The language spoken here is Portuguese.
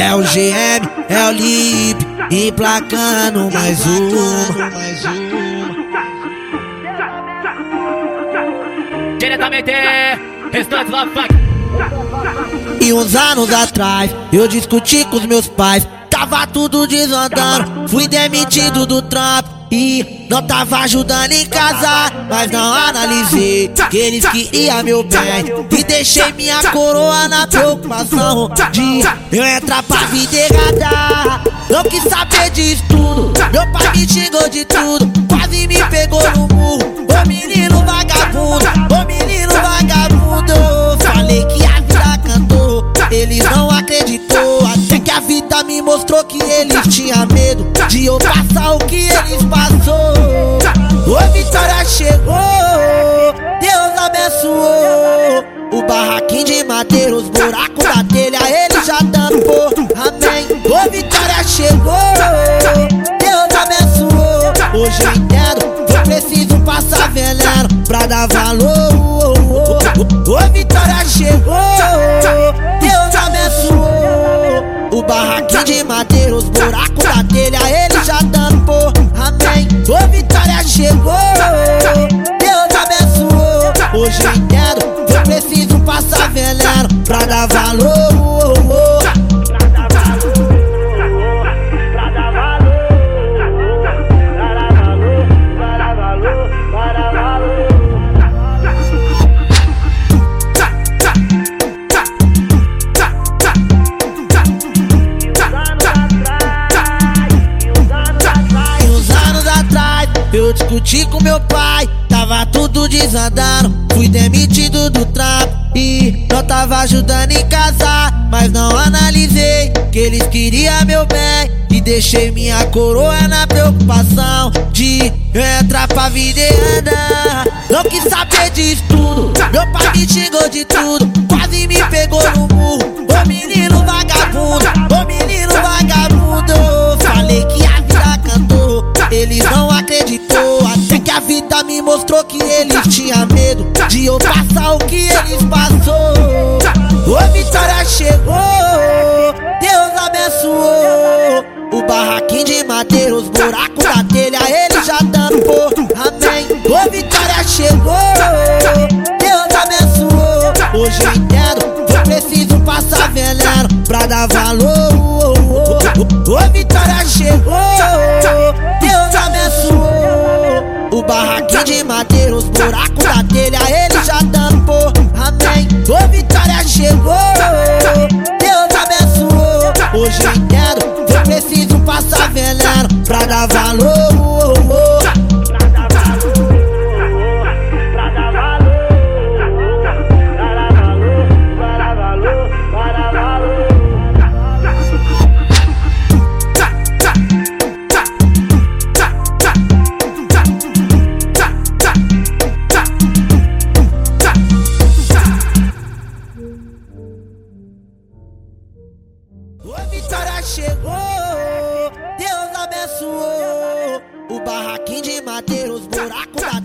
É o GM, é o Lip, emplacando mais uma. Diretamente, restante Funk. E uns anos atrás, eu discuti com os meus pais. Tava tudo desandando, fui demitido do trampo. E não tava ajudando em casa, mas não analisei que eles queriam meu bem. E deixei minha coroa na preocupação de eu entrar pra vida errada. Não quis saber disso tudo, meu pai me xingou de tudo, quase me pegou no murro. A vida me mostrou que eles tinham medo de eu passar o que eles passou. Ô Vitória chegou, Deus abençoou. O barraquinho de madeira, os buracos da telha, ele já tampou. Amém. Ô Vitória chegou, Deus abençoou. Hoje eu entendo, eu preciso passar veneno pra dar valor. Ô Vitória chegou, de madeira, os buracos da telha, ele já tampou. Amém. Ô Vitória chegou, Deus abençoou. Hoje entendo, eu preciso passar veneno pra dar valor. Eu discuti com meu pai, tava tudo desandando. Fui demitido do trampo e não tava ajudando em casa. Mas não analisei que eles queriam meu bem. E deixei minha coroa na preocupação de entrar pra vida. Não quis saber disso tudo, meu pai me xingou de tudo. Quase me pegou no mostrou que eles tinham medo de eu passar o que eles passou. Ô Vitória chegou, Deus abençoou. O barraquinho de madeira, os buracos da telha, ele já tampou. Amém. Ô Vitória chegou, Deus abençoou. Hoje eu entendo, eu preciso passar veneno pra dar valor. Ô Vitória chegou, barraquinho de madeira, os buracos da telha, ele já tampou. Amém. Ô Vitória chegou, Deus abençoou. Hoje entendo, eu preciso passar veneno pra dar valor. Chegou, Deus abençoou. O barraquinho de madeira, os buracos da